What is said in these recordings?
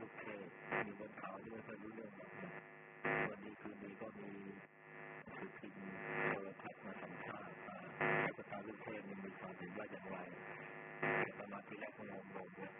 ลูกเทพอยู่บนเขาที่ไม่ค่อยรู้เรื่องหรอกวันนี้คืนนี้ก็มีสุขินโทรทัศน์มาสัมภาษณ์ว่าภาษาลูกเทพมันมีความเห็นว่าอย่างไรแต่ประมาณที่แรกงงๆเนี่ย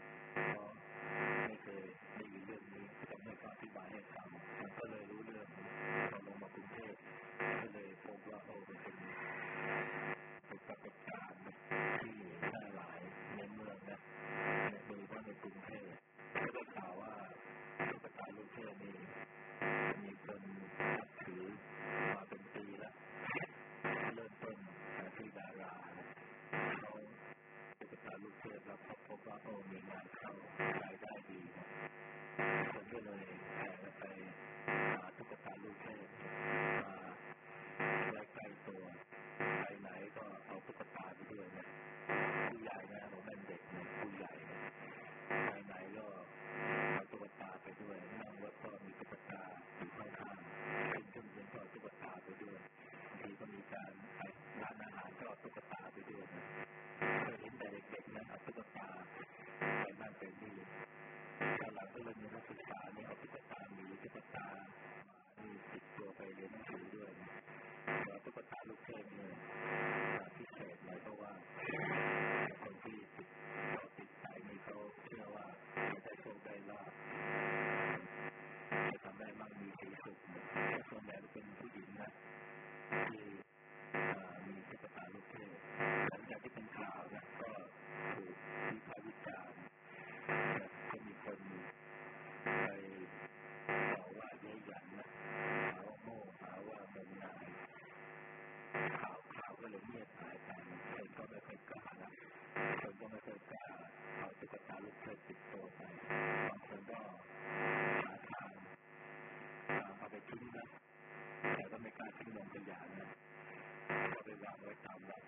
ไว้ตามวั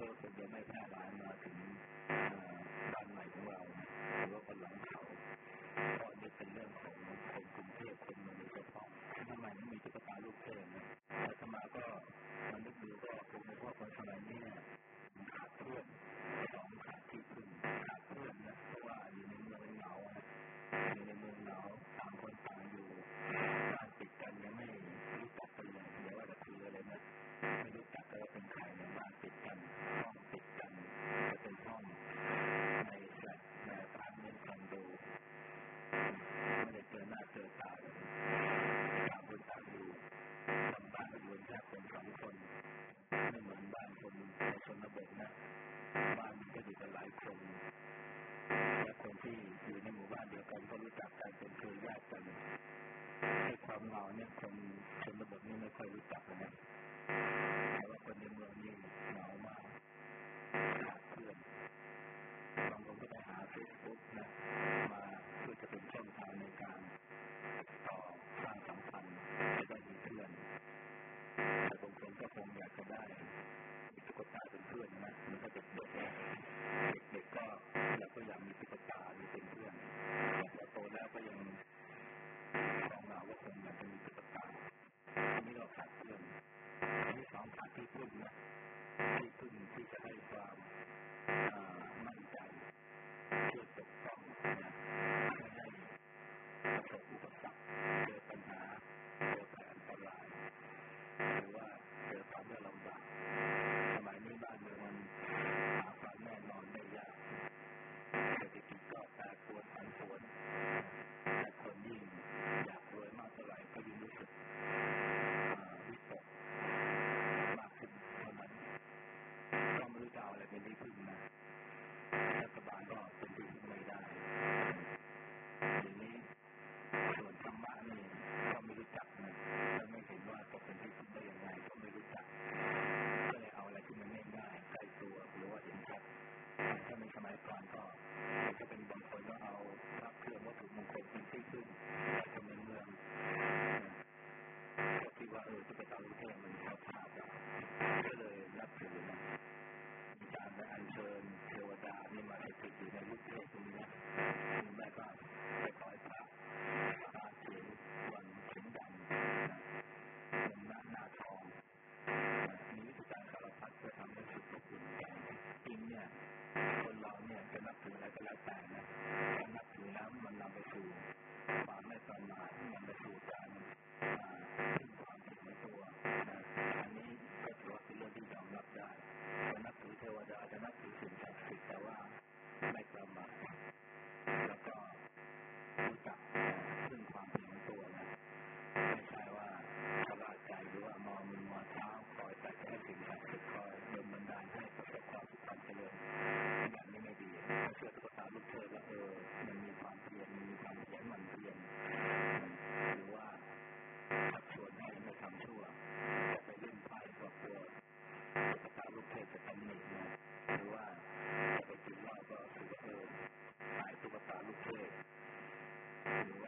โทษคงจะไม่แพร่หลายมาถึง with that. Mm-hmm.